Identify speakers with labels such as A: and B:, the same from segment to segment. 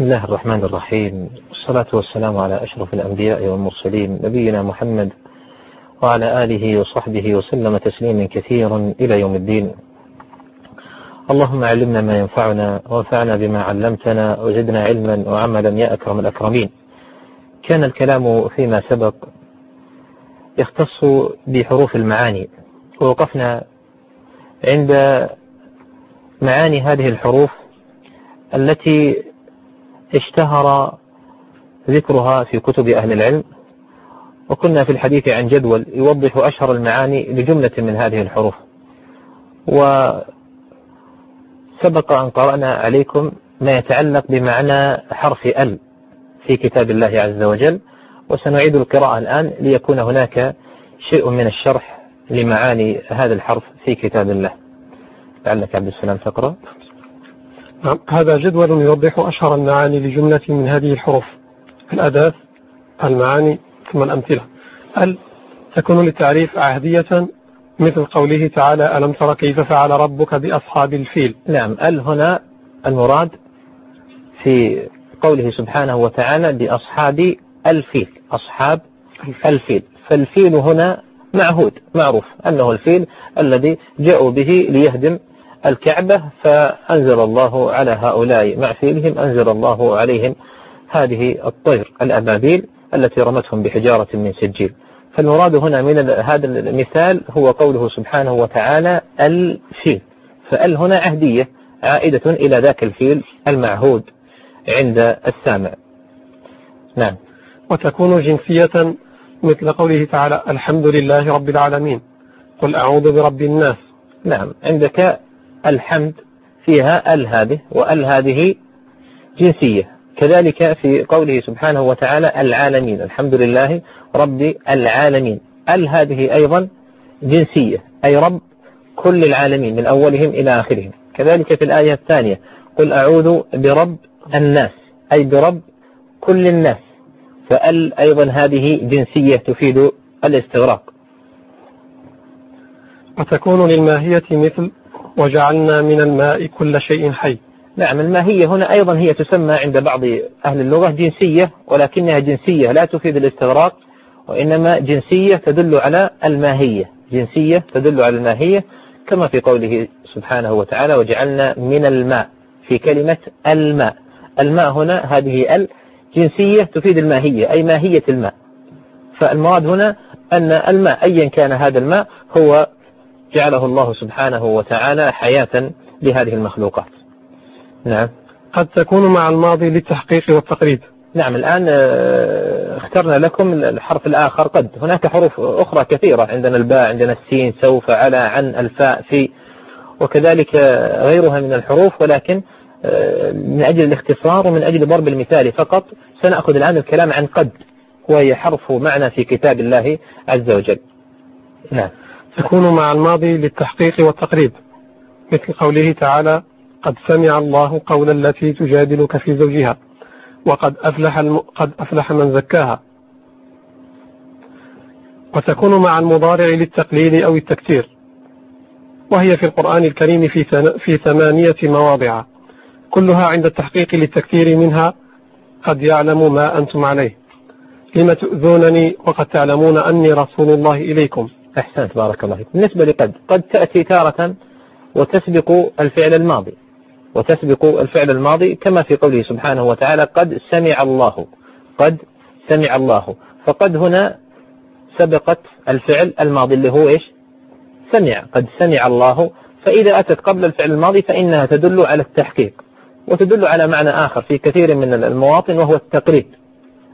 A: بسم الله الرحمن الرحيم. والصلاة والسلام على أشرف الأنبياء والمرسلين نبينا محمد وعلى آله وصحبه وسلم تسليما كثيرا إلى يوم الدين. اللهم علمنا ما ينفعنا وانفعنا بما علمتنا وزدنا علما وعملا يا أكرم الأكرمين. كان الكلام فيما سبق يختص بحروف المعاني. ووقفنا عند معاني هذه الحروف التي اشتهر ذكرها في كتب أهل العلم وكنا في الحديث عن جدول يوضح أشهر المعاني لجملة من هذه الحروف. وسبق أن قرأنا عليكم ما يتعلق بمعنى حرف ال في كتاب الله عز وجل وسنعيد القراءة الآن ليكون هناك شيء من الشرح لمعاني هذا الحرف في كتاب الله. لعلك عبد السلام تقرأ.
B: هذا جدول يوضح أشهر المعاني لجملة من هذه الحروف. الأداة المعاني ثم الأمثلة. ال تكون للتعريف عهدية مثل قوله تعالى ألم تر كيف فعل ربك بأصحاب الفيل؟
A: نعم. ال هنا المراد في قوله سبحانه وتعالى بأصحاب الفيل؟ أصحاب الفيل. فالفيل هنا معهود معروف أنه الفيل الذي جاءوا به ليهدم الكعبة فأنزل الله على هؤلاء مع فيلهم أنزل الله عليهم هذه الطير الأبابيل التي رمتهم بحجارة من سجيل. فالمراد هنا من هذا المثال هو قوله سبحانه وتعالى الفيل. فال هنا عهدية عائدة إلى ذاك الفيل المعهود عند السامع. نعم.
B: وتكون جنسية مثل قوله تعالى الحمد لله رب العالمين. قل أعوذ برب الناس.
A: نعم. عندك الحمد فيها ال هذه وال هذه جنسية. كذلك في قوله سبحانه وتعالى العالمين. الحمد لله رب العالمين. ال هذه أيضا جنسية. أي رب كل العالمين من أولهم إلى آخرهم. كذلك في الآية الثانية قل أعوذ برب الناس. أي برب كل الناس. فال أيضا هذه جنسية تفيد الاستغراق.
B: وتكون للماهية مثل وجعلنا من الماء كل شيء حي.
A: نعم الماهية هنا أيضا هي تسمى عند بعض أهل اللغة جنسية ولكنها جنسية لا تفيد الاستغراق وإنما جنسية تدل على الماهية. جنسية تدل على الماهية كما في قوله سبحانه وتعالى وجعلنا من الماء في كلمة الماء. الماء هنا هذه ال جنسية تفيد الماهية أي ماهية الماء. فالمراد هنا أن الماء أيا كان هذا الماء هو جعله الله سبحانه وتعالى حياة لهذه المخلوقات. نعم.
B: قد تكون مع الماضي للتحقيق والتقريب.
A: نعم الآن آه، اخترنا لكم الحرف الآخر قد. هناك حروف أخرى كثيرة. عندنا الباء عندنا السين سوف على عن الفاء في. وكذلك غيرها من الحروف ولكن آه، من أجل الاختصار ومن أجل ضرب المثال فقط سنأخذ الآن الكلام عن قد وهي حرف معنى في كتاب الله عز وجل.
B: نعم. تكون مع الماضي للتحقيق والتقريب مثل قوله تعالى قد سمع الله قول التي تجادلك في زوجها وقد أفلح, الم... قد أفلح من زكاها. وتكون مع المضارع للتقليل أو التكثير وهي في القرآن الكريم في, ثن... في ثمانية مواضع كلها عند التحقيق للتكثير منها قد يعلم ما أنتم عليه لم تؤذونني وقد تعلمون أني رسول الله إليكم.
A: أحسنت بارك الله فيك. بالنسبة لقد قد تأتي تارة وتسبق الفعل الماضي. وتسبق الفعل الماضي كما في قوله سبحانه وتعالى قد سمع الله قد سمع الله. فقد هنا سبقت الفعل الماضي اللي هو إيش؟ سمع قد سمع الله. فإذا أتت قبل الفعل الماضي فإنها تدل على التحقيق وتدل على معنى آخر في كثير من المواطن وهو التقريب.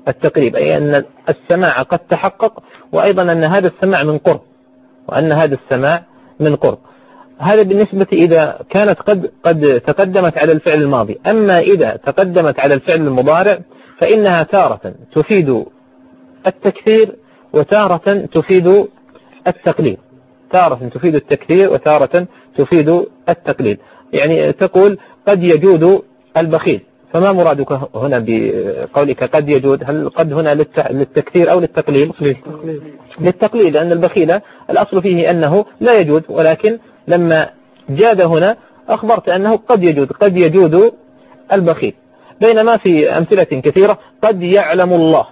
A: التقريب أي أن السماع قد تحقق وأيضا أن هذا السماع من قرب وأن هذا السماع من قرب. هذا بالنسبة إذا كانت قد قد تقدمت على الفعل الماضي. أما إذا تقدمت على الفعل المضارع فإنها تارة تفيد التكثير وتارة تفيد التقليد تارة تفيد التكثير وتارة تفيد التقليد يعني تقول قد يجود البخيل. فما مرادك هنا بقولك قد يجود؟ هل قد هنا للتكثير أو للتقليل؟ للتقليل لأن البخيل الأصل فيه أنه لا يجود ولكن لما جاد هنا أخبرت أنه قد يجود قد يجود البخيل. بينما في أمثلة كثيرة قد يعلم الله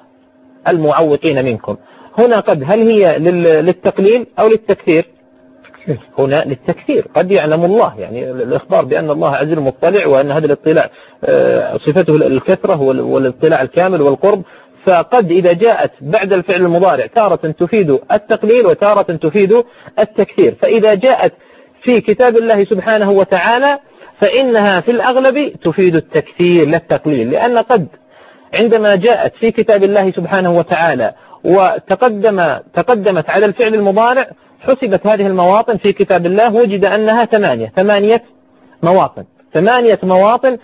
A: المعوقين منكم. هنا قد هل هي للتقليل أو للتكثير؟ هنا للتكثير قد يعلم الله يعني الإخبار بأن الله عز وجل مطلع وأن هذا الاطلاع آه، صفته الكثرة والاطلاع الكامل والقرب. فقد إذا جاءت بعد الفعل المضارع تارة تفيد التقليل وتارة تفيد التكثير فإذا جاءت في كتاب الله سبحانه وتعالى فإنها في الأغلب تفيد التكثير لا التقليل. لأن قد عندما جاءت في كتاب الله سبحانه وتعالى وتقدم تقدمت على الفعل المضارع حسبت هذه المواطن في كتاب الله وجد أنها ثمانية ثمانية مواطن. ثمانية مواطن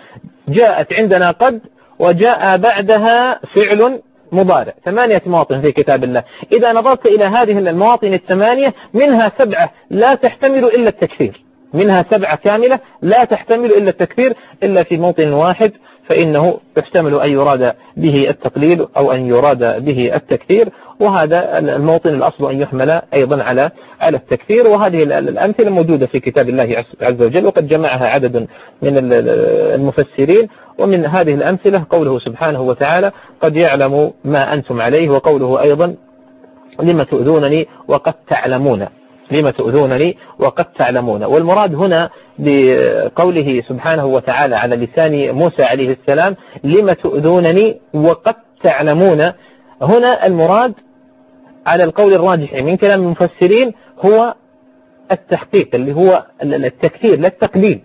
A: جاءت عندنا قد وجاء بعدها فعل مضارع. ثمانية مواطن في كتاب الله. إذا نظرت إلى هذه المواطن الثمانية منها سبعة لا تحتمل إلا التكثير منها سبعة كاملة لا تحتمل إلا التكثير إلا في موطن واحد فإنه يحتمل أن يراد به التقليل أو أن يراد به التكثير وهذا الموطن الأصل أن يحمل أيضا على على التكثير وهذه الأمثلة موجودة في كتاب الله عز وجل وقد جمعها عدد من المفسرين. ومن هذه الأمثلة قوله سبحانه وتعالى قد يعلم ما أنتم عليه وقوله أيضا لم تؤذونني وقد تعلمون لم تؤذونني وقد تعلمون. والمراد هنا بقوله سبحانه وتعالى على لسان موسى عليه السلام لم تؤذونني وقد تعلمون هنا المراد على القول الراجح من كلام المفسرين هو التحقيق اللي هو التكثير لا التقليل.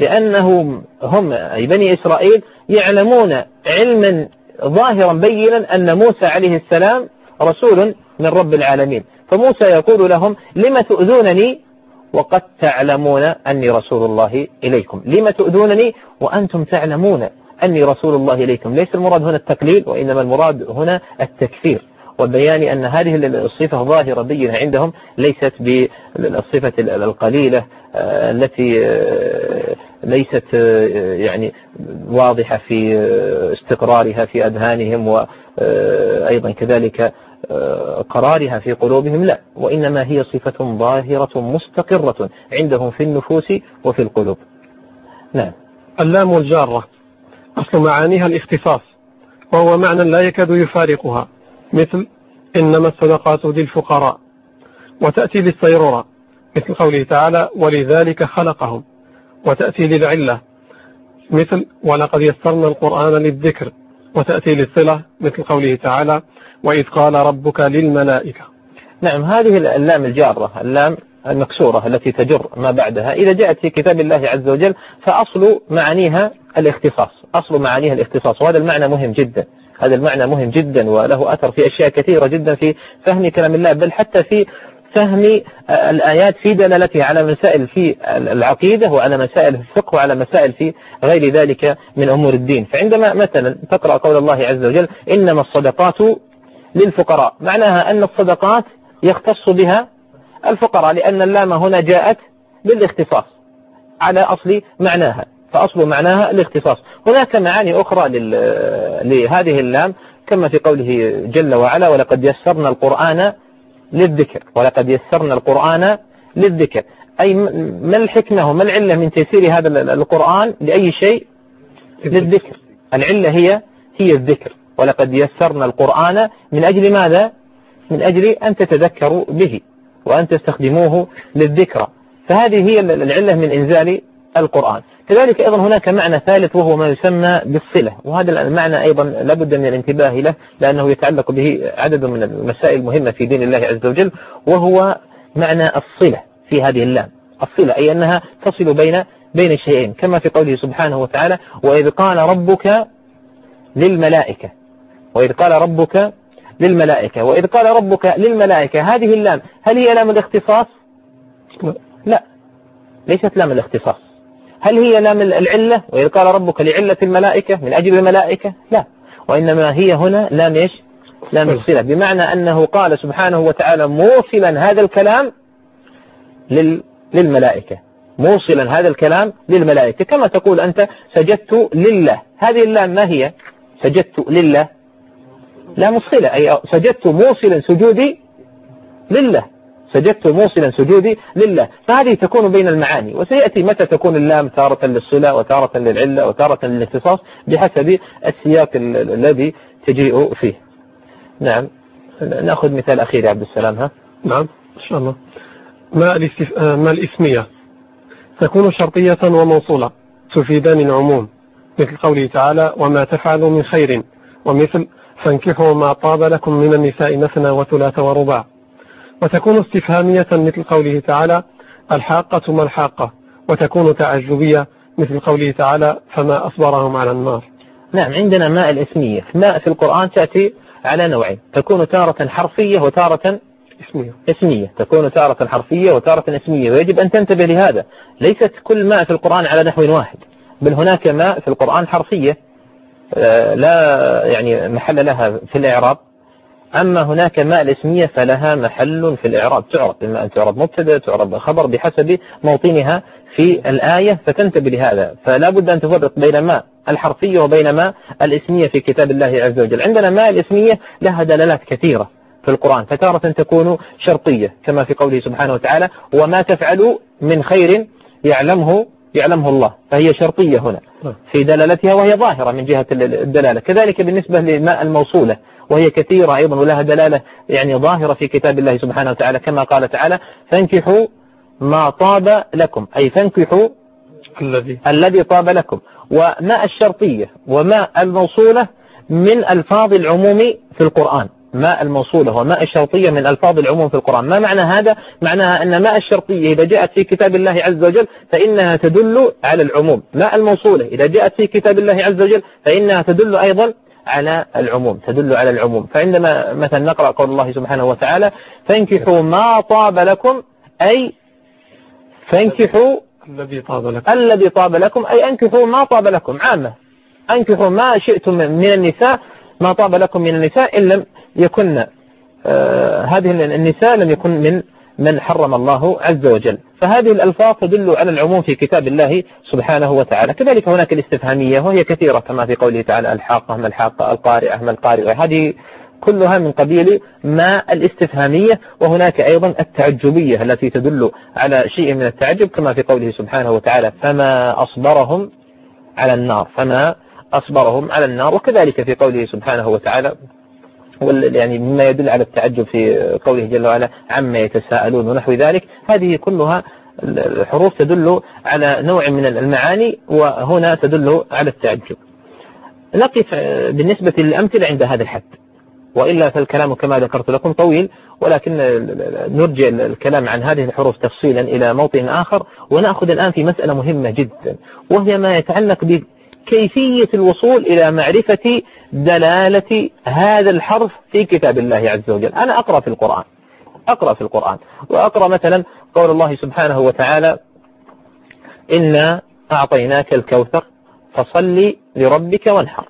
A: لأنهم هم أي بني إسرائيل يعلمون علما ظاهرا بينا أن موسى عليه السلام رسول من رب العالمين. فموسى يقول لهم لم تؤذونني وقد تعلمون أني رسول الله إليكم. لم تؤذونني وأنتم تعلمون أني رسول الله إليكم. ليس المراد هنا التقليل وإنما المراد هنا التكفير. وبيان أن هذه الصفة ظاهرة بينة عندهم ليست بالصفة القليلة آه، التي آه، ليست آه، يعني واضحة في استقرارها في أذهانهم وأيضا كذلك قرارها في قلوبهم لا. وإنما هي صفة ظاهرة مستقرة عندهم في النفوس وفي القلوب. نعم.
B: اللام الجارة أصل معانيها الاختصاص وهو معنى لا يكاد يفارقها. مثل إنما الصدقات للفقراء وتأتي للصيرورة مثل قوله تعالى ولذلك خلقهم وتأتي للعلة مثل ولقد يسرنا القرآن للذكر وتأتي للصلة مثل قوله تعالى وإذ قال ربك للملائكة.
A: نعم هذه اللام الجارة اللام المكسورة التي تجر ما بعدها. إذا جاءت في كتاب الله عز وجل فأصل معانيها الاختصاص أصل معانيها الاختصاص وهذا المعنى مهم جدا. هذا المعنى مهم جدا وله أثر في أشياء كثيرة جدا في فهم كلام الله بل حتى في فهم الآيات في دلالتها على مسائل في العقيدة وعلى مسائل في الفقه وعلى مسائل في غير ذلك من أمور الدين. فعندما مثلا تقرأ قول الله عز وجل إنما الصدقات للفقراء معناها أن الصدقات يختص بها الفقراء لأن اللام هنا جاءت بالاختصاص على أصل معناها. فأصل معناها الاختصاص. هناك معاني أخرى لهذه اللام كما في قوله جل وعلا ولقد يسرنا القرآن للذكر. ولقد يسرنا القرآن للذكر. أي ما الحكمة وما العلة من تيسير هذا القرآن لأي شيء؟ للذكر. العلة هي هي الذكر. ولقد يسرنا القرآن من أجل ماذا؟ من أجل أن تتذكروا به وأن تستخدموه للذكرى. فهذه هي العلة من إنزال القرآن. كذلك أيضا هناك معنى ثالث وهو ما يسمى بالصلة. وهذا المعنى أيضا لابد من الانتباه له لأنه يتعلق به عدد من المسائل المهمة في دين الله عز وجل وهو معنى الصلة في هذه اللام. الصلة أي أنها تصل بين بين الشيئين كما في قوله سبحانه وتعالى وإذ قال ربك للملائكة وإذ قال ربك للملائكة وإذ قال ربك للملائكة. هذه اللام هل هي لام الاختصاص؟ لا ليست لام الاختصاص. هل هي لام العلة؟ وإذ قال ربك لعلة الملائكة من أجل الملائكة؟ لا. وإنما هي هنا لام إيش؟ لام الصلة بمعنى أنه قال سبحانه وتعالى موصلا هذا الكلام لل للملائكة. موصلا هذا الكلام للملائكة. كما تقول أنت سجدت لله. هذه اللام ما هي؟ سجدت لله. لام الصلة أي سجدت موصلا سجودي لله. سجدت موصلا سجودي لله. فهذه تكون بين المعاني وسيأتي متى تكون اللام تارة للصلة وتارة للعلة وتارة للاختصاص؟ بحسب السياق الذي تجيء فيه. نعم. نأخذ مثال أخير يا عبد السلام ها؟
B: نعم إن شاء الله. ما, الاستف... ما الإسمية؟ تكون شرطية وموصولة تفيدان العموم مثل قوله تعالى وما تفعلوا من خير. ومثل فانكحوا ما طاب لكم من النساء مثنى وثلاث ورباع. وتكون استفهامية مثل قوله تعالى الحاقة ما الحاقة وتكون تعجبية مثل قوله تعالى فما أصبرهم على النار.
A: نعم عندنا ماء الإسمية. ماء في القرآن تأتي على نوعين تكون تارة حرفية وتارة
B: إسمية.
A: إسمية. تكون تارة حرفية وتارة إسمية. ويجب أن تنتبه لهذا. ليست كل ماء في القرآن على نحو واحد بل هناك ماء في القرآن حرفية. آه، لا يعني محل لها في الإعراب. أما هناك ماء الإسمية فلها محل في الإعراب. تعرب إما أن تعرب مبتدأ تعرب خبر بحسب موطنها في الآية فتنتبه لهذا. فلا بد أن تفرق بين ماء الحرفية وبين ماء الإسمية في كتاب الله عز وجل. عندنا ماء الإسمية لها دلالات كثيرة في القرآن فتارة تكون شرطية كما في قوله سبحانه وتعالى وما تفعلوا من خير يعلمه يعلمه الله. فهي شرطية هنا. نعم. في دلالتها وهي ظاهرة من جهة الدلالة. كذلك بالنسبة لماء الموصولة وهي كثيرة أيضا ولها دلالة يعني ظاهرة في كتاب الله سبحانه وتعالى كما قال تعالى فانكحوا ما طاب لكم. أي فانكحوا
B: الذي.
A: الذي طاب لكم. وماء الشرطية وماء الموصولة من ألفاظ العموم في القرآن. ماء الموصولة وماء الشرطية من ألفاظ العموم في القرآن. ما معنى هذا؟ معناها أن ماء الشرطية إذا جاءت في كتاب الله عز وجل فإنها تدل على العموم. ماء الموصولة إذا جاءت في كتاب الله عز وجل فإنها تدل أيضا على العموم تدل على العموم. فعندما مثلا نقرأ قول الله سبحانه وتعالى فانكحوا ما طاب لكم أي فانكحوا
B: الذي طاب لكم
A: الذي طاب لكم أي أنكحوا ما طاب لكم عامة. أنكحوا ما شئتم من النساء ما طاب لكم من النساء إن لم يكن آه هذه النساء لم يكن من من حرم الله عز وجل. فهذه الألفاظ تدل على العموم في كتاب الله سبحانه وتعالى. كذلك هناك الاستفهامية وهي كثيرة كما في قوله تعالى الحاقة ما الحاقة القارئة ما القارئة. هذه كلها من قبيل ما الاستفهامية وهناك أيضا التعجبية التي تدل على شيء من التعجب كما في قوله سبحانه وتعالى فما أصبرهم على النار فما أصبرهم على النار وكذلك في قوله سبحانه وتعالى يعني مما يدل على التعجب في قوله جل وعلا عما يتساءلون ونحو ذلك. هذه كلها الحروف تدل على نوع من المعاني وهنا تدل على التعجب. نقف بالنسبة للأمثلة عند هذا الحد. وإلا فالكلام كما ذكرت لكم طويل ولكن نرجع الكلام عن هذه الحروف تفصيلا إلى موطن آخر ونأخذ الآن في مسألة مهمة جدا وهي ما يتعلق كيفية الوصول إلى معرفة دلالة هذا الحرف في كتاب الله عز وجل. أنا أقرأ في القرآن. أقرأ في القرآن. وأقرأ مثلا قول الله سبحانه وتعالى إنا أعطيناك الكوثر فصل لربك وانحر.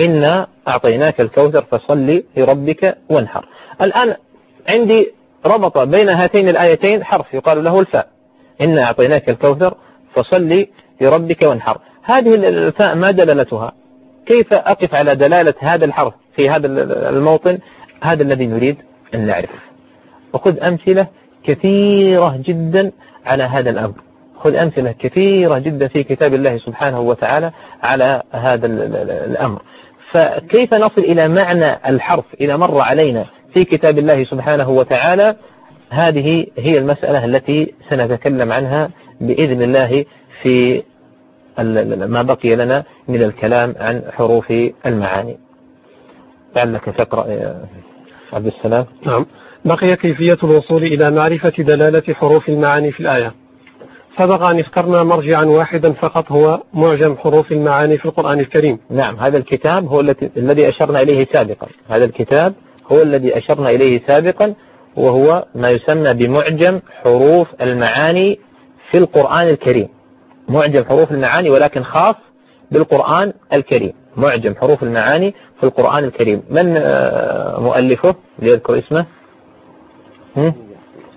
A: إنا أعطيناك الكوثر فصل لربك وانحر. الآن عندي ربط بين هاتين الآيتين حرف يقال له الفاء. إنا أعطيناك الكوثر فصل لربك وانحر. هذه الفاء ما دلالتها؟ كيف أقف على دلالة هذا الحرف في هذا الموطن؟ هذا الذي نريد أن نعرف. وخذ أمثلة كثيرة جدا على هذا الأمر. خذ أمثلة كثيرة جدا في كتاب الله سبحانه وتعالى على هذا الأمر. فكيف نصل إلى معنى الحرف إذا مر علينا في كتاب الله سبحانه وتعالى؟ هذه هي المسألة التي سنتكلم عنها بإذن الله في ما بقي لنا من الكلام عن حروف المعاني. لعلك تقرأ يا عبد السلام.
B: نعم. بقي كيفية الوصول إلى معرفة دلالة حروف المعاني في الآية. سبق أن اخترنا مرجعا واحدا فقط هو معجم حروف المعاني في القرآن الكريم.
A: نعم هذا الكتاب هو الذي أشرنا إليه سابقا. هذا الكتاب هو الذي أشرنا إليه سابقا وهو ما يسمى بمعجم حروف المعاني في القرآن الكريم. معجم حروف المعاني ولكن خاص بالقرآن الكريم. معجم حروف المعاني في القرآن الكريم. من آه، مؤلفه؟ ليذكر اسمه.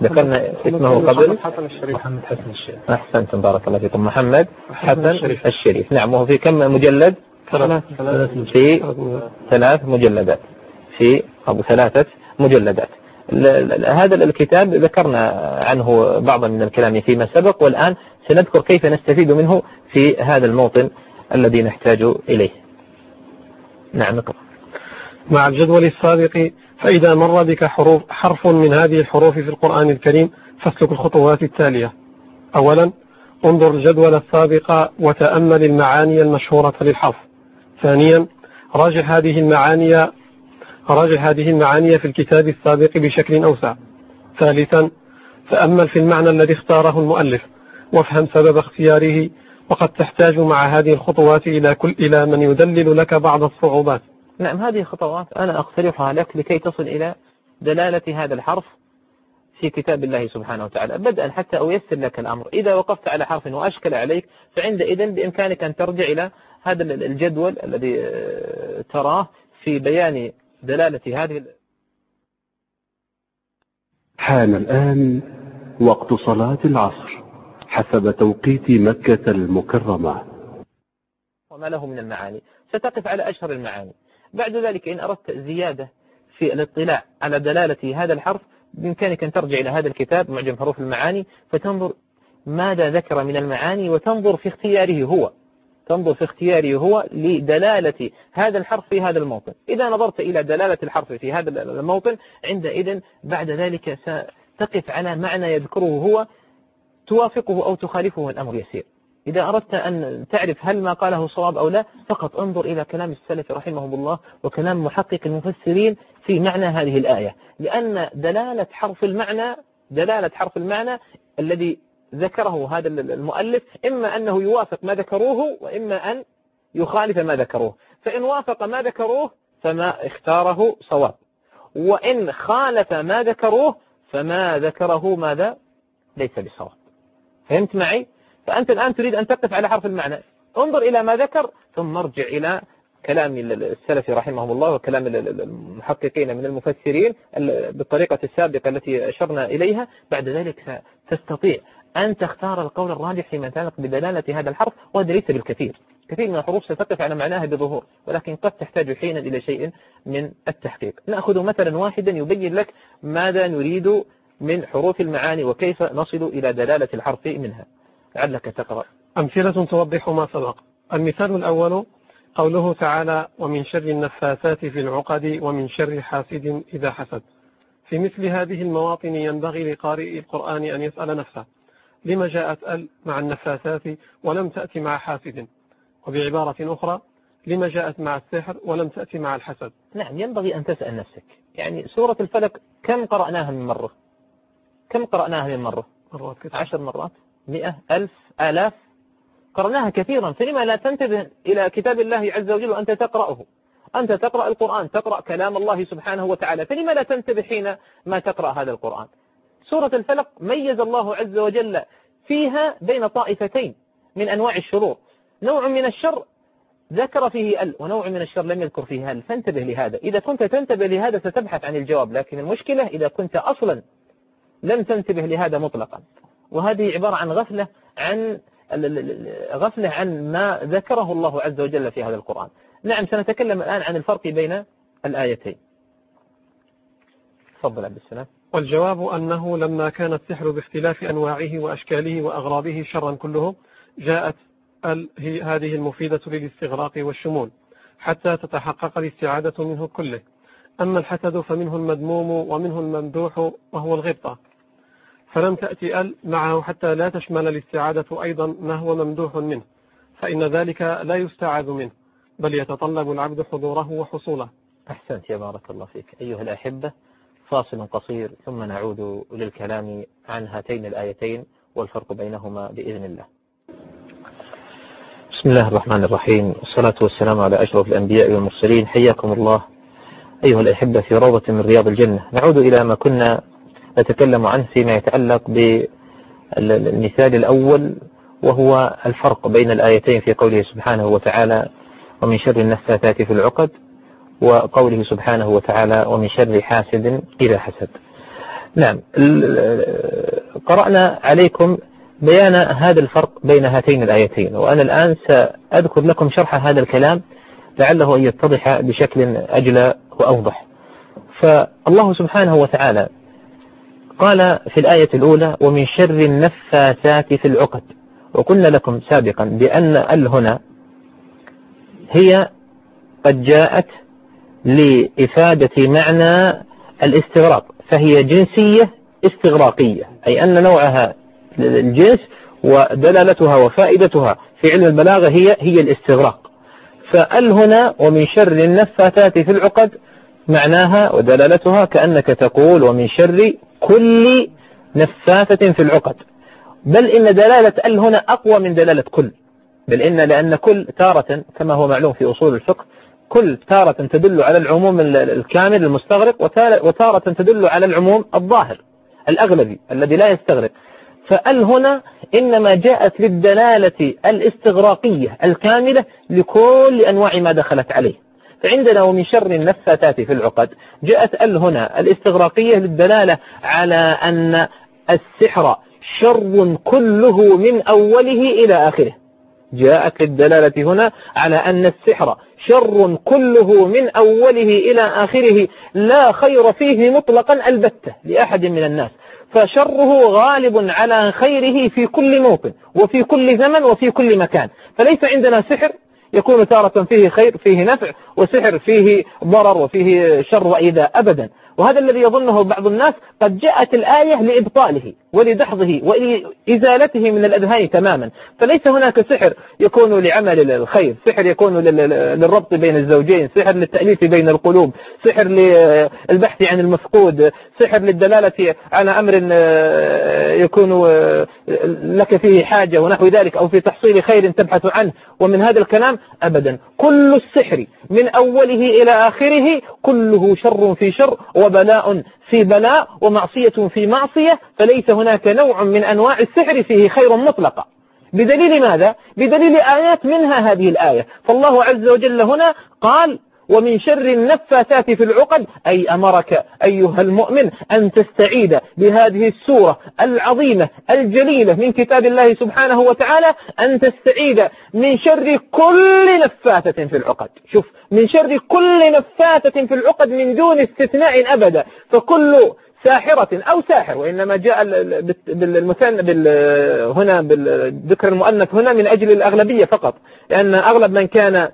A: ذكرنا اسمه قبل.
B: حسن الشريف. محمد حسن الشريف.
A: أحسنتم بارك الله فيكم. محمد حسن الشريف, الشريف. نعم وهو في كم مجلد؟
B: ثلاث
A: في ثلاث مجلدات. في أو ثلاثة مجلدات. هذا الكتاب ذكرنا عنه بعضا من الكلام فيما سبق والآن سنذكر كيف نستفيد منه في هذا الموطن الذي نحتاج إليه. نعم
B: مع الجدول السابق فإذا مر بك حروف حرف من هذه الحروف في القرآن الكريم فاسلك الخطوات التالية. أولا انظر الجدول السابق وتأمل المعاني المشهورة للحرف. ثانيا راجع هذه المعاني راجع هذه المعاني في الكتاب السابق بشكل أوسع. ثالثا تأمل في المعنى الذي اختاره المؤلف وافهم سبب اختياره وقد تحتاج مع هذه الخطوات إلى كل إلى من يدلل لك بعض الصعوبات.
A: نعم هذه الخطوات أنا أقترحها لك لكي تصل إلى دلالة هذا الحرف في كتاب الله سبحانه وتعالى. بدءا حتى أيسر لك الأمر. إذا وقفت على حرف وأشكل عليك فعندئذ بإمكانك أن ترجع إلى هذا الجدول الذي آه، تراه في بيان دلالة هذه
C: حان الآن وقت صلاة العصر حسب توقيت مكة المكرمة.
A: وما له من المعاني. ستقف على أشهر المعاني. بعد ذلك إن أردت زيادة في الاطلاع على دلالة هذا الحرف بإمكانك أن ترجع إلى هذا الكتاب معجم حروف المعاني فتنظر ماذا ذكر من المعاني وتنظر في اختياره هو. تنظر في اختياره هو لدلالة هذا الحرف في هذا الموطن. إذا نظرت إلى دلالة الحرف في هذا الموطن عندئذ بعد ذلك ستقف على معنى يذكره هو توافقه أو تخالفه الأمر يسير. إذا أردت أن تعرف هل ما قاله صواب أو لا فقط انظر إلى كلام السلف رحمهم الله وكلام محقق المفسرين في معنى هذه الآية. لأن دلالة حرف المعنى دلالة حرف المعنى الذي ذكره هذا المؤلف إما أنه يوافق ما ذكروه وإما أن يخالف ما ذكروه. فإن وافق ما ذكروه فما اختاره صواب. وإن خالف ما ذكروه فما ذكره ماذا؟ ليس بصواب. فهمت معي؟ فأنت الآن تريد أن تقف على حرف المعنى. انظر إلى ما ذكر ثم ارجع إلى كلام السلف رحمهم الله وكلام المحققين من المفسرين بالطريقة السابقة التي أشرنا إليها. بعد ذلك تستطيع أن تختار القول الراجح فيما يتعلق بدلالة هذا الحرف وهذا ليس بالكثير. كثير من الحروف ستقف على معناها بظهور ولكن قد تحتاج حينا إلى شيء من التحقيق. نأخذ مثلا واحدا يبين لك ماذا نريد من حروف المعاني وكيف نصل إلى دلالة الحرف منها. لعلك تقرأ.
B: أمثلة توضح ما سبق. المثال الأول قوله تعالى ومن شر النفاثات في العقد ومن شر حاسد إذا حسد في مثل هذه المواطن ينبغي لقارئ القرآن أن يسأل نفسه لما جاءت ال مع النفاثات ولم تأتي مع حاسد. وبعبارة أخرى لما جاءت مع السحر ولم تأتي مع الحسد.
A: نعم ينبغي أن تسأل نفسك. يعني سورة الفلك كم قرأناها من مرة؟ كم قرأناها من مرة؟ مرات كثير. عشر مرات. مئة ألف آلاف. قرأناها كثيرا. فلما لا تنتبه إلى كتاب الله عز وجل وأنت تقرأه؟ أنت تقرأ القرآن تقرأ كلام الله سبحانه وتعالى. فلما لا تنتبه حين ما تقرأ هذا القرآن؟ سورة الفلق ميز الله عز وجل فيها بين طائفتين من أنواع الشرور. نوع من الشر ذكر فيه ال ونوع من الشر لم يذكر فيه ال فانتبه لهذا. إذا كنت تنتبه لهذا ستبحث عن الجواب لكن المشكلة إذا كنت أصلا لم تنتبه لهذا مطلقا. وهذه عبارة عن غفلة عن غفلة عن ما ذكره الله عز وجل في هذا القرآن. نعم سنتكلم الآن عن الفرق بين الآيتين. تفضل عبد السلام.
B: والجواب أنه لما كان السحر باختلاف أنواعه وأشكاله وأغراضه شرا كله جاءت هذه المفيدة للاستغراق والشمول حتى تتحقق الاستعادة منه كله. أما الحسد فمنه المذموم ومنه الممدوح وهو الغبطة. فلم تأتي ال معه حتى لا تشمل الاستعادة أيضا ما هو ممدوح منه فإن ذلك لا يستعاذ منه بل يتطلب العبد حضوره وحصوله.
A: أحسنت يا بارك الله فيك. أيها الأحبة فاصل قصير ثم نعود للكلام عن هاتين الآيتين والفرق بينهما بإذن الله. بسم الله الرحمن الرحيم. والصلاة والسلام على أشرف الأنبياء والمرسلين. حياكم الله. أيها الأحبة في روضة من رياض الجنة. نعود إلى ما كنا نتكلم عنه فيما يتعلق بالمثال الأول وهو الفرق بين الآيتين في قوله سبحانه وتعالى ومن شر النفاثات في العقد وقوله سبحانه وتعالى ومن شر حاسد إذا حسد. نعم. قرأنا عليكم بيان هذا الفرق بين هاتين الآيتين وأنا الآن سأذكر لكم شرح هذا الكلام لعله أن يتضح بشكل أجلى وأوضح. فالله سبحانه وتعالى قال في الآية الأولى ومن شر النفاثات في العقد وقلنا لكم سابقا بأن ال هنا هي قد جاءت لإفادة معنى الاستغراق فهي جنسية استغراقية أي أن نوعها الجنس ودلالتها وفائدتها في علم البلاغة هي هي الاستغراق. فأل هنا ومن شر النفاثات في العقد معناها ودلالتها كأنك تقول ومن شر كل نفاثة في العقد. بل إن دلالة أل هنا أقوى من دلالة كل. بل إن لأن كل تارة كما هو معلوم في أصول الفقه كل تارة تدل على العموم الكامل المستغرق وتارة تدل على العموم الظاهر الأغلبي الذي لا يستغرق. فأل هنا إنما جاءت للدلالة الاستغراقية الكاملة لكل أنواع ما دخلت عليه. فعندنا ومن شر النفاثات في العقد. جاءت أل هنا الاستغراقية للدلالة على أن السحر شر كله من أوله إلى آخره. جاءت للدلالة هنا على أن السحر شر كله من أوله إلى آخره لا خير فيه مطلقا البتة لأحد من الناس. فشره غالب على خيره في كل موطن وفي كل زمن وفي كل مكان. فليس عندنا سحر يكون تارة فيه خير فيه نفع وسحر فيه ضرر وفيه شر وإذا أبدا. وهذا الذي يظنه بعض الناس قد جاءت الآية لإبطاله ولدحضه ولإزالته من الأذهان تماما. فليس هناك سحر يكون لعمل الخير سحر يكون للربط بين الزوجين سحر للتأليف بين القلوب سحر للبحث عن المفقود سحر للدلالة على أمر يكون لك فيه حاجة ونحو ذلك أو في تحصيل خير تبحث عنه. ومن هذا الكلام أبدا. كل السحر من أوله إلى آخره كله شر في شر وبلاء في بلاء ومعصية في معصية فليس هناك نوع من أنواع السحر فيه خير مطلقة بدليل ماذا؟ بدليل آيات منها هذه الآية فالله عز وجل هنا قال ومن شر النفاثات في العقد أي أمرك أيها المؤمن أن تستعيد بهذه السورة العظيمة الجليلة من كتاب الله سبحانه وتعالى أن تستعيد من شر كل نفاثة في العقد. شوف من شر كل نفاثة في العقد من دون استثناء أبدا. فكل ساحرة أو ساحر وإنما جاء بالمثنى بال هنا بالذكر المؤنث هنا من أجل الأغلبية فقط. لأن أغلب من كان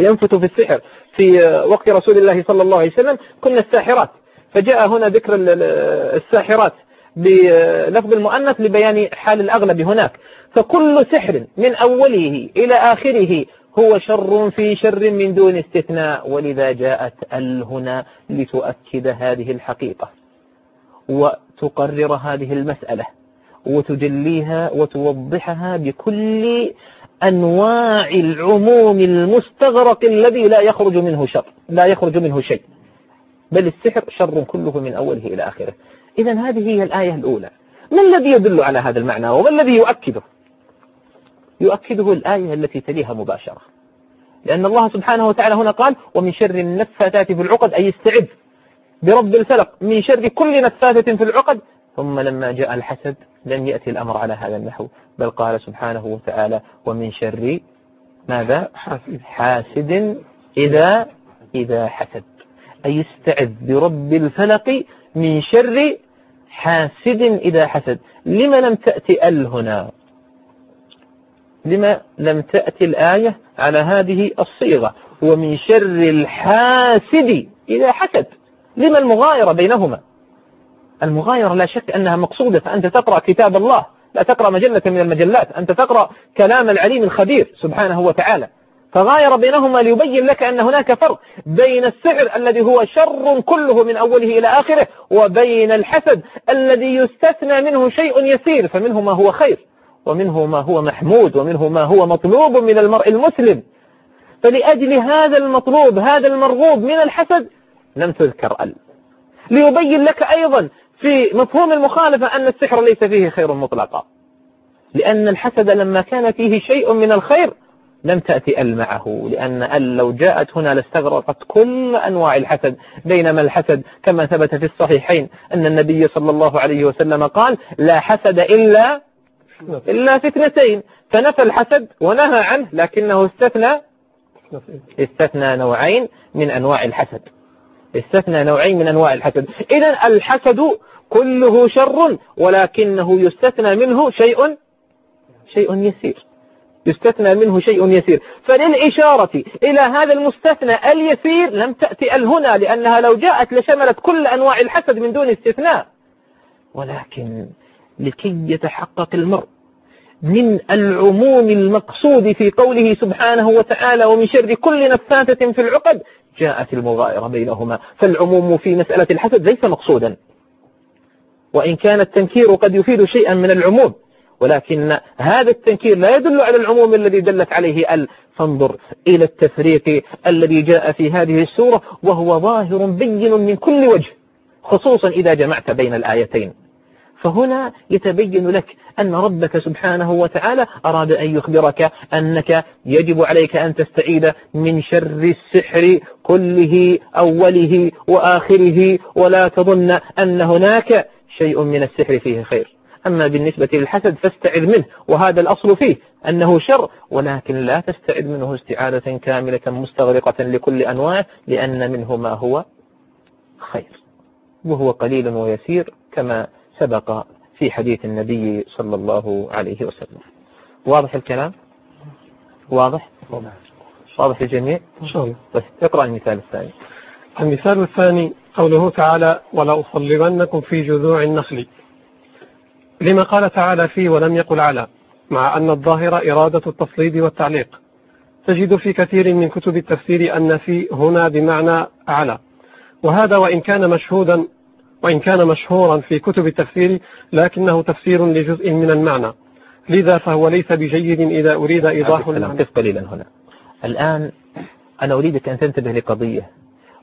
A: ينفت في السحر. في وقت رسول الله صلى الله عليه وسلم كنا الساحرات. فجاء هنا ذكر الساحرات بلفظ المؤنث لبيان حال الأغلب هناك. فكل سحر من أوله إلى آخره هو شر في شر من دون استثناء ولذا جاءت ال هنا لتؤكد هذه الحقيقة. وتقرر هذه المسألة. وتجليها وتوضحها بكل أنواع العموم المستغرق الذي لا يخرج منه شر لا يخرج منه شيء. بل السحر شر كله من أوله إلى آخره. إذا هذه هي الآية الأولى. ما الذي يدل على هذا المعنى؟ وما الذي يؤكده؟ يؤكده الآية التي تليها مباشرة. لأن الله سبحانه وتعالى هنا قال ومن شر النفاثات في العقد أي استعد برب الفلق. من شر كل نفاثة في العقد. ثم لما جاء الحسد لم يأتي الأمر على هذا النحو. بل قال سبحانه وتعالى ومن شر ماذا؟ حاسد. إذا إذا حسد. أي استعذ برب الفلق من شر حاسد إذا حسد. لما لم تأتي ال هنا؟ لما لم تأتي الآية على هذه الصيغة؟ ومن شر الحاسد إذا حسد. لما المغايرة بينهما؟ المغايرة لا شك أنها مقصودة فأنت تقرأ كتاب الله لا تقرأ مجلة من المجلات أنت تقرأ كلام العليم الخبير سبحانه وتعالى. فغاير بينهما ليبين لك أن هناك فرق بين السحر الذي هو شر كله من أوله إلى آخره وبين الحسد الذي يستثنى منه شيء يسير فمنه ما هو خير ومنه ما هو محمود ومنه ما هو مطلوب من المرء المسلم. فلأجل هذا المطلوب هذا المرغوب من الحسد لم تذكر أل. ليبين لك أيضا في مفهوم المخالفة أن السحر ليس فيه خير مطلقا. لأن الحسد لما كان فيه شيء من الخير لم تأتي أل معه لأن أل لو جاءت هنا لاستغرقت كل أنواع الحسد. بينما الحسد كما ثبت في الصحيحين أن النبي صلى الله عليه وسلم قال لا حسد إلا إلا في اثنتين فنفى الحسد ونهى عنه لكنه استثنى استثنى. نوعين من أنواع الحسد. استثنى نوعين من أنواع الحسد. إذا الحسد كله شر ولكنه يستثنى منه شيء شيء يسير. يستثنى منه شيء يسير. فللإشارة إلى هذا المستثنى اليسير لم تأتي الهنا لأنها لو جاءت لشملت كل أنواع الحسد من دون استثناء. ولكن لكي يتحقق المرء من العموم المقصود في قوله سبحانه وتعالى ومن شر كل نفاثة في العقد جاءت المغايرة بينهما. فالعموم في مسألة الحسد ليس مقصودا. وإن كان التنكير قد يفيد شيئا من العموم ولكن هذا التنكير لا يدل على العموم الذي دلت عليه ال. فانظر إلى التفريق الذي جاء في هذه السورة وهو ظاهر بين من كل وجه خصوصا إذا جمعت بين الآيتين. فهنا يتبين لك أن ربك سبحانه وتعالى أراد أن يخبرك أنك يجب عليك أن تستعيد من شر السحر كله أوله وآخره ولا تظن أن هناك شيء من السحر فيه خير. أما بالنسبة للحسد فاستعذ منه وهذا الأصل فيه أنه شر ولكن لا تستعذ منه استعادة كاملة مستغرقة لكل أنواع لأن منه ما هو خير. وهو قليل ويسير كما سبق في حديث النبي صلى الله عليه وسلم. واضح الكلام؟ واضح؟ واضح للجميع
B: إن شاء الله.
A: بس اقرأ المثال الثاني.
B: المثال الثاني قوله تعالى ولأصلبنكم في جذوع النخل. لما قال تعالى فيه ولم يقل على مع أن الظاهر إرادة التصليب والتعليق. تجد في كثير من كتب التفسير أن في هنا بمعنى على وهذا وإن كان مشهودا وإن كان مشهورا في كتب التفسير لكنه تفسير لجزء من المعنى. لذا فهو ليس بجيد إذا أريد إيضاح
A: المعنى. قليلا هنا. الآن أنا أريدك أن تنتبه لقضية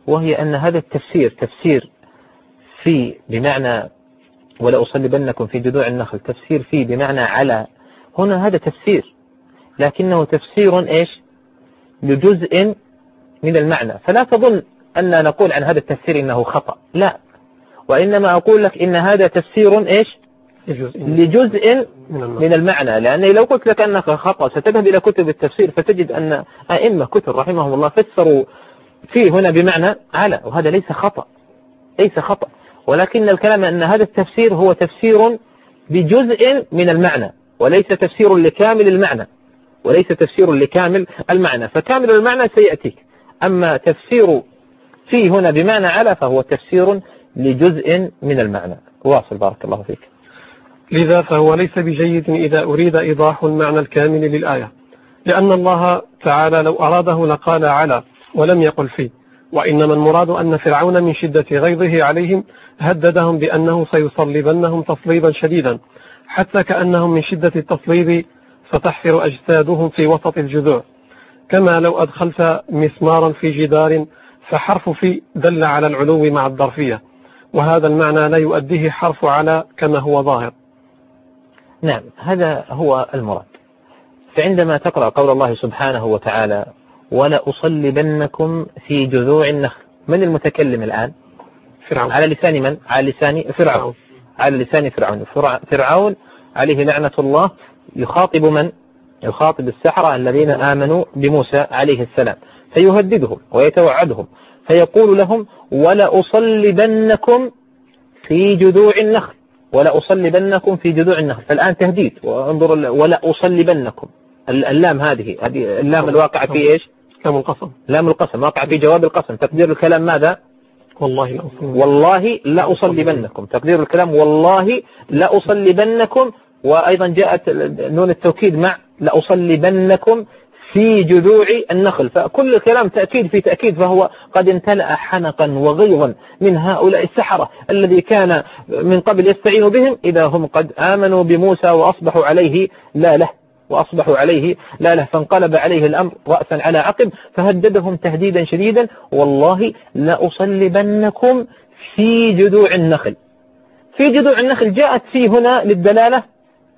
A: وهي أن هذا التفسير تفسير في بمعنى ولأصلبنكم في جذوع النخل تفسير فيه بمعنى على. هنا هذا تفسير لكنه تفسير إيش؟ لجزء من المعنى. فلا تظن أن نقول عن هذا التفسير إنه خطأ. لا. وإنما أقول لك إن هذا تفسير إيش؟ لجزء من المعنى. لأني لو قلت لك أنك خطأ ستذهب إلى كتب التفسير فتجد أن أئمة كتب رحمهم الله فسروا فيه هنا بمعنى على وهذا ليس خطأ ليس خطأ. ولكن الكلام أن هذا التفسير هو تفسير بجزء من المعنى وليس تفسير لكامل المعنى وليس تفسير لكامل المعنى. فكامل المعنى سيأتيك. أما تفسير فيه هنا بمعنى على فهو تفسير لجزء من المعنى. واصل بارك الله فيك.
B: لذا فهو ليس بجيد إذا أريد إيضاح المعنى الكامل للآية. لأن الله تعالى لو أراده لقال على ولم يقل فيه وإنما المراد أن فرعون من شدة غيظه عليهم هددهم بأنه سيصلبنهم تصليبا شديدا. حتى كأنهم من شدة التصليب ستحفر أجسادهم في وسط الجذوع. كما لو أدخلت مسمارا في جدار فحرف في دل على العلو مع الظرفية. وهذا المعنى لا يؤديه حرف على كما هو ظاهر.
A: نعم هذا هو المراد. فعندما تقرأ قول الله سبحانه وتعالى ولأصلبنكم في جذوع النخل. من المتكلم الآن؟
B: فرعون.
A: على لسان من؟ على لسان فرعون. على لسان فرعون. فرعون عليه لعنة الله يخاطب من؟ يخاطب السحرة الذين آمنوا بموسى عليه السلام فيهددهم ويتوعدهم فيقول لهم ولأصلبنكم في جذوع النخل ولأصلبنكم في جذوع النخل. فالآن تهديد وانظر ولأصلبنكم. اللام هذه هذه اللام الواقعة في إيش؟
B: لام القسم.
A: لام القسم واقع في جواب القسم. تقدير الكلام ماذا؟
B: والله لا
A: والله لأصلبنكم. تقدير الكلام والله لأصلبنكم. وأيضا جاءت نون التوكيد مع لأصلبنكم في جذوع النخل. فكل الكلام تأكيد في تأكيد فهو قد امتلأ حنقا وغيظا من هؤلاء السحرة الذي كان من قبل يستعين بهم إذا هم قد آمنوا بموسى وأصبحوا عليه لا له وأصبحوا عليه لا له. فانقلب عليه الأمر رأسا على عقب فهددهم تهديدا شديدا. والله لأصلبنكم في جذوع النخل. في جذوع النخل جاءت في هنا للدلالة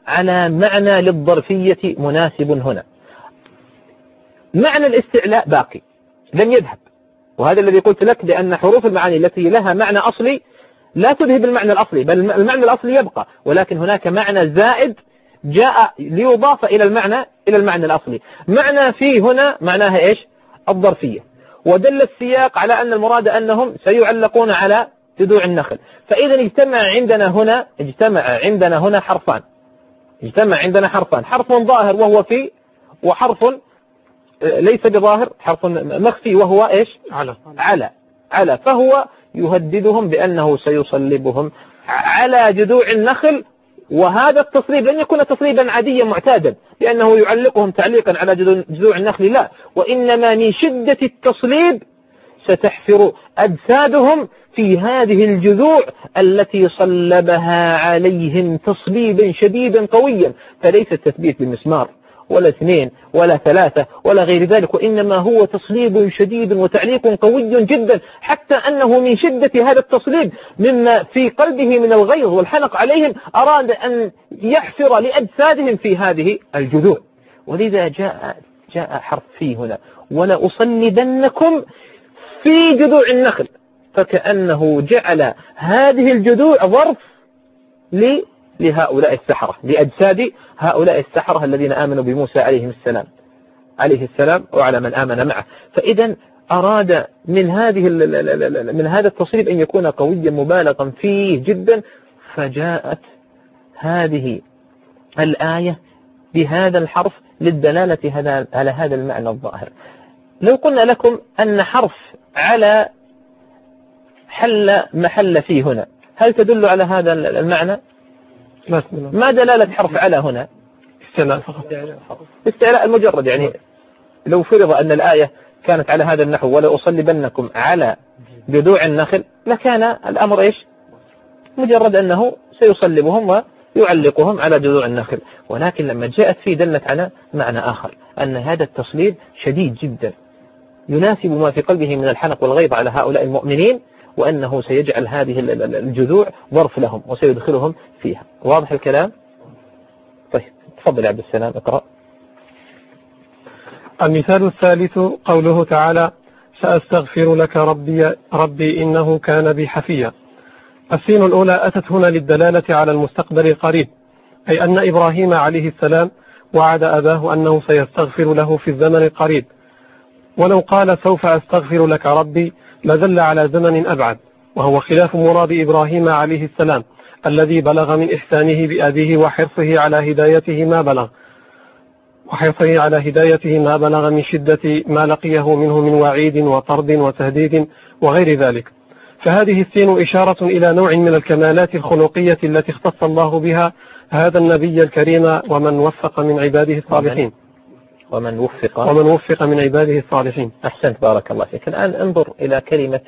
A: على معنى للظرفية مناسب هنا. معنى الاستعلاء باقي لم يذهب. وهذا الذي قلت لك لأن حروف المعاني التي لها معنى أصلي لا تذهب المعنى الأصلي بل المعنى الأصلي يبقى. ولكن هناك معنى زائد جاء ليضاف إلى المعنى إلى المعنى الأصلي. معنى فيه هنا معناها إيش؟ الظرفية. ودل السياق على أن المراد أنهم سيعلقون على جذوع النخل. فإذا اجتمع عندنا هنا اجتمع عندنا هنا حرفان. اجتمع عندنا حرفان. حرف ظاهر وهو في وحرف ليس بظاهر حرف مخفي وهو إيش؟
B: على.
A: على. على. فهو يهددهم بأنه سيصلبهم على جذوع النخل وهذا التصليب لن يكون تصليبا عاديا معتادا لأنه يعلقهم تعليقا على جذوع النخل لا. وإنما من شدة التصليب ستحفر أجسادهم في هذه الجذوع التي صلبها عليهم تصليبا شديدا قويا. فليس التثبيت بالمسمار ولا اثنين ولا ثلاثة ولا غير ذلك وإنما هو تصليب شديد وتعليق قوي جدا حتى أنه من شدة هذا التصليب مما في قلبه من الغيظ والحنق عليهم أراد أن يحفر لأجسادهم في هذه الجذوع. ولذا جاء جاء حرف في هنا ولأصلبنكم في جذوع النخل. فكأنه جعل هذه الجذوع ظرف لهؤلاء السحرة لأجساد هؤلاء السحرة الذين آمنوا بموسى عليهم السلام. عليه السلام وعلى من آمن معه. فإذا أراد من هذه من هذا التصريف أن يكون قويا مبالغا فيه جدا فجاءت هذه الآية بهذا الحرف للدلالة على هذا المعنى الظاهر. لو قلنا لكم أن حرف على حل محل فيه هنا هل تدل على هذا المعنى؟ ما دلالة حرف على هنا؟
B: استعلاء فقط.
A: استعلاء المجرد يعني. لو فرض أن الآية كانت على هذا النحو ولا أصلبنكم على جذوع النخل لكان الأمر إيش؟ مجرد أنه سيصلبهم ويعلقهم على جذوع النخل. ولكن لما جاءت فيه دلت على معنى آخر أن هذا التصليب شديد جدا. يناسب ما في قلبه من الحنق والغيظ على هؤلاء المؤمنين وأنه سيجعل هذه الجذوع ظرف لهم وسيدخلهم فيها. واضح الكلام؟ طيب تفضل يا عبد السلام اقرأ.
B: المثال الثالث قوله تعالى سأستغفر لك ربي, ربي إنه كان بي حفيا. السين الأولى أتت هنا للدلالة على المستقبل القريب أي أن إبراهيم عليه السلام وعد أباه أنه سيستغفر له في الزمن القريب. ولو قال سوف أستغفر لك ربي لدل على زمن أبعد وهو خلاف مراد إبراهيم عليه السلام الذي بلغ من إحسانه بأبيه وحرصه على هدايته ما بلغ وحرصه على هدايته ما بلغ من شدة ما لقيه منه من وعيد وطرد وتهديد وغير ذلك. فهذه السين إشارة إلى نوع من الكمالات الخلقية التي اختص الله بها هذا النبي الكريم ومن وفق من عباده الصالحين.
A: ومن وفق
B: ومن وفق من عباده الصالحين.
A: أحسنت بارك الله فيك. الآن انظر إلى كلمة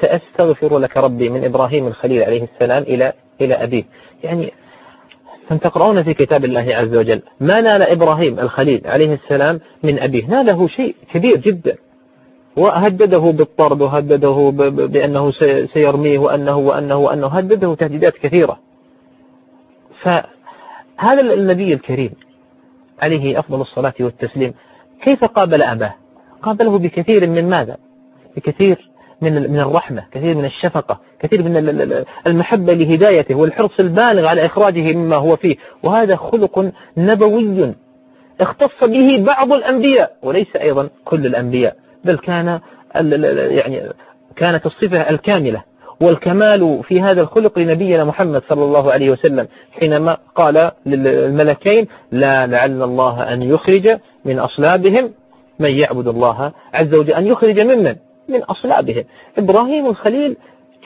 A: سأستغفر لك ربي من إبراهيم الخليل عليه السلام إلى إلى أبيه. يعني أن تقرؤون في كتاب الله عز وجل ما نال إبراهيم الخليل عليه السلام من أبيه. ناله شيء كبير جدا. وهدده بالطرد وهدده بأنه سيرميه وأنه وأنه وأنه. هدده تهديدات كثيرة. فهذا النبي الكريم عليه أفضل الصلاة والتسليم. كيف قابل أباه؟ قابله بكثير من ماذا؟ بكثير من من الرحمة كثير من الشفقة كثير من المحبة لهدايته والحرص البالغ على إخراجه مما هو فيه. وهذا خلق نبوي. اختص به بعض الأنبياء وليس أيضا كل الأنبياء بل كان يعني كانت الصفة الكاملة. والكمال في هذا الخلق لنبينا محمد صلى الله عليه وسلم. حينما قال للملكين لا لعل الله أن يخرج من أصلابهم من يعبد الله عز وجل. أن يخرج ممن؟ من أصلابهم. إبراهيم الخليل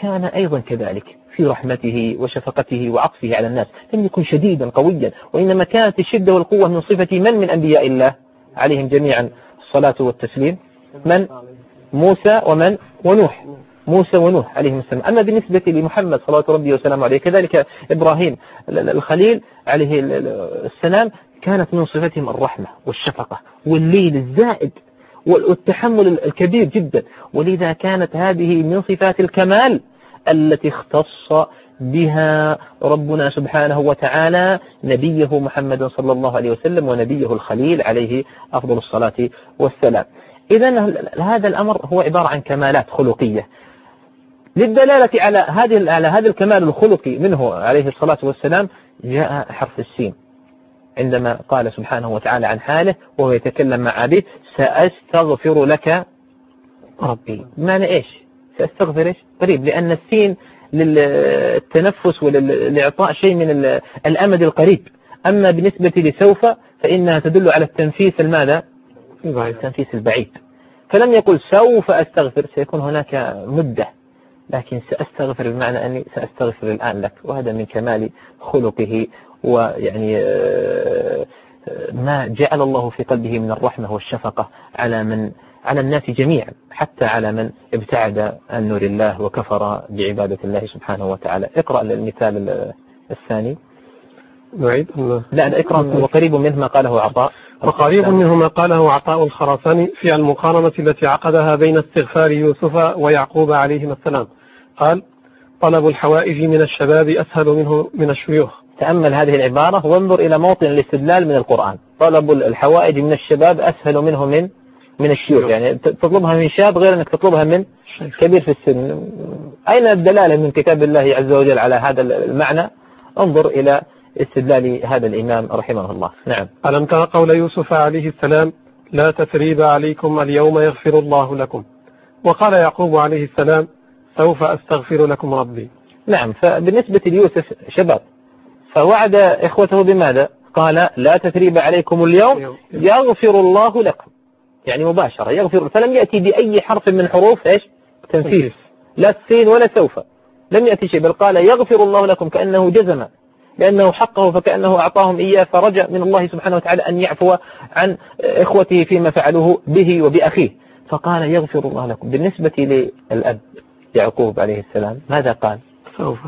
A: كان أيضا كذلك في رحمته وشفقته وعطفه على الناس. لم يكن شديدا قويا وإنما كانت الشدة والقوة من صفة من من أنبياء الله عليهم جميعا. الصلاة والتسليم. من؟ موسى ومن؟ ونوح. موسى ونوح عليهم السلام. أما بالنسبة لمحمد صلى ربي وسلامه عليه كذلك إبراهيم الخليل عليه السلام كانت من صفتهم الرحمة والشفقة والليل الزائد والتحمل الكبير جدا. ولذا كانت هذه من صفات الكمال التي اختص بها ربنا سبحانه وتعالى نبيه محمد صلى الله عليه وسلم ونبيه الخليل عليه أفضل الصلاة والسلام. إذا هذا الأمر هو عبارة عن كمالات خلقية. للدلالة على هذه على هذا الكمال الخلقي منه عليه الصلاة والسلام جاء حرف السين. عندما قال سبحانه وتعالى عن حاله وهو يتكلم مع أبيه سأستغفر لك ربي. معنى إيش؟ سأستغفر إيش؟ قريب لأن السين للتنفس ولإعطاء شيء من الأمد القريب. أما بالنسبة لسوف فإنها تدل على التنفيس الماذا؟ التنفيس البعيد. فلم يقل سوف أستغفر سيكون هناك مدة. لكن سأستغفر بمعنى أني سأستغفر الآن لك. وهذا من كمال خلقه ويعني آه، ما جعل الله في قلبه من الرحمة والشفقة على من على الناس جميعا حتى على من ابتعد عن نور الله وكفر بعبادة الله سبحانه وتعالى. اقرأ المثال الثاني.
B: نعيد.
A: لا اقرأ وقريب منه ما قاله عطاء.
B: وقريب منه ما قاله عطاء الخراساني في المقارنة التي عقدها بين استغفار يوسف ويعقوب عليهما السلام. قال طلب الحوائج من الشباب أسهل منه من الشيوخ.
A: تأمل هذه العبارة وانظر إلى موطن الاستدلال من القرآن. طلب الحوائج من الشباب أسهل منه من من الشيوخ. يعني تطلبها من شاب غير أنك تطلبها من كبير في السن. أين الدلالة من كتاب الله عز وجل على هذا المعنى؟ انظر إلى استدلال هذا الإمام رحمه الله. نعم.
B: ألم تر قول يوسف عليه السلام لا تثريب عليكم اليوم يغفر الله لكم. وقال يعقوب عليه السلام سوف أستغفر لكم ربي.
A: نعم فبالنسبة ليوسف شباب فوعد إخوته بماذا؟ قال لا تثريب عليكم اليوم يغفر الله لكم. يعني مباشرة يغفر فلم يأتي بأي حرف من حروف إيش؟ تنفيذ. لا السين ولا سوف. لم يأتي شيء بل قال يغفر الله لكم كأنه جزم لأنه حقه فكأنه أعطاهم إياه فرجع من الله سبحانه وتعالى أن يعفو عن إخوته فيما فعلوه به وبأخيه. فقال يغفر الله لكم. بالنسبة للأب يعقوب عليه السلام. ماذا قال؟
B: سوف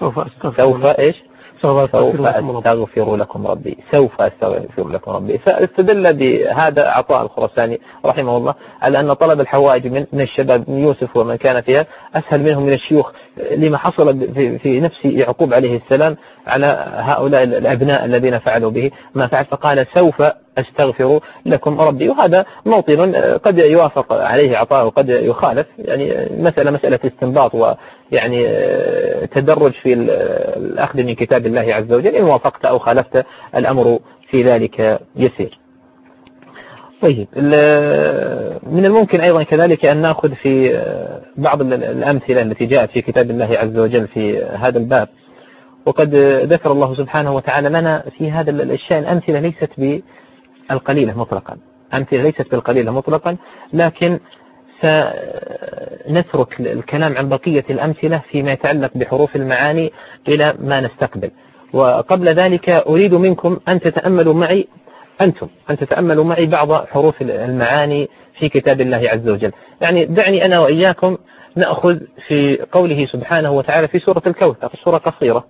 B: سوف أستغفر
A: سوف إيش؟ سوف أستغفر لكم ربي. سوف أستغفر لكم ربي. فاستدل بهذا عطاء الخرساني رحمه الله على أن طلب الحوائج من, من الشباب من يوسف ومن كان فيها أسهل منهم من الشيوخ لما حصل في, في نفس يعقوب عليه السلام على هؤلاء الأبناء الذين فعلوا به. ما فعل فقال سوف أستغفر لكم ربي. وهذا موطن قد يوافق عليه عطاء وقد يخالف. يعني مسألة مسألة استنباط ويعني تدرج في الأخذ من كتاب الله عز وجل. إن وافقت أو خالفت الأمر في ذلك يسير. طيب من الممكن أيضا كذلك أن نأخذ في بعض الأمثلة التي جاءت في كتاب الله عز وجل في هذا الباب. وقد ذكر الله سبحانه وتعالى لنا في هذا الشأن أمثلة ليست بالقليلة مطلقا. أمثلة ليست بالقليلة مطلقا لكن سنترك الكلام عن بقية الأمثلة فيما يتعلق بحروف المعاني إلى ما نستقبل. وقبل ذلك أريد منكم أن تتأملوا معي أنتم أن تتأملوا معي بعض حروف المعاني في كتاب الله عز وجل. يعني دعني أنا وإياكم نأخذ في قوله سبحانه وتعالى في سورة الكوثر سورة قصيرة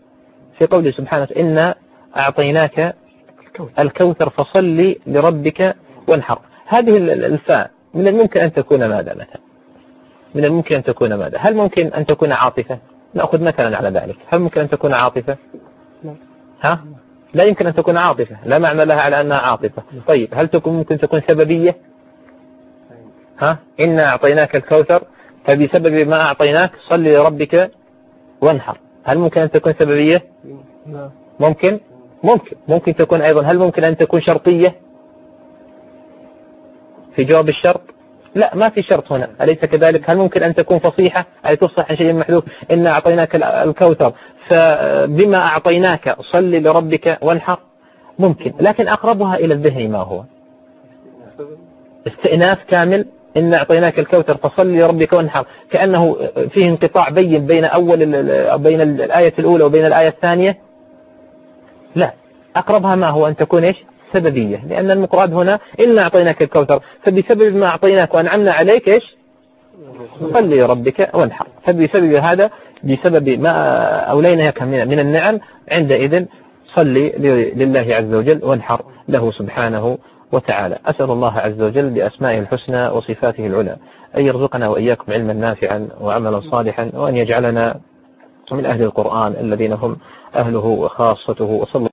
A: في قوله سبحانه إنا أعطيناك الكوثر. فصل لربك وانحر. هذه الفاء من الممكن أن تكون ماذا مثلا؟ من الممكن أن تكون ماذا؟ هل ممكن أن تكون عاطفة؟ نأخذ مثلا على ذلك. هل ممكن أن تكون عاطفة؟ ها؟ لا يمكن أن تكون عاطفة. لا معنى لها على أنها عاطفة. طيب هل تكون ممكن تكون سببية؟ ها؟ إنا أعطيناك الكوثر فبسبب ما أعطيناك صل لربك وانحر. هل ممكن أن تكون سببية؟ ممكن؟ ممكن. ممكن تكون أيضا. هل ممكن أن تكون شرطية؟ في جواب الشرط؟ لا ما في شرط هنا. أليس كذلك؟ هل ممكن أن تكون فصيحة؟ أي تفصح عن شيء محذوف؟ إنا أعطيناك الكوثر. فبما أعطيناك صل لربك وانحر. ممكن. لكن أقربها إلى الذهن ما هو؟ استئناف كامل. إن أعطيناك الكوثر فصل لربك وانحر. كأنه فيه انقطاع بين بين أول بين الآية الأولى وبين الآية الثانية. لا. أقربها ما هو أن تكون إيش؟ سببية. لأن المقراد هنا إن أعطيناك الكوثر. فبسبب ما أعطيناك وأنعمنا عليك إيش؟ صل لربك وانحر. فبسبب هذا بسبب ما أوليناك من النعم عندئذ صل لله عز وجل وانحر له سبحانه وتعالى. أسأل الله عز وجل بأسمائه الحسنى وصفاته العلى أن يرزقنا وإياكم علما نافعا وعملا صالحا وأن يجعلنا من أهل القرآن الذين هم أهله وخاصته وصلى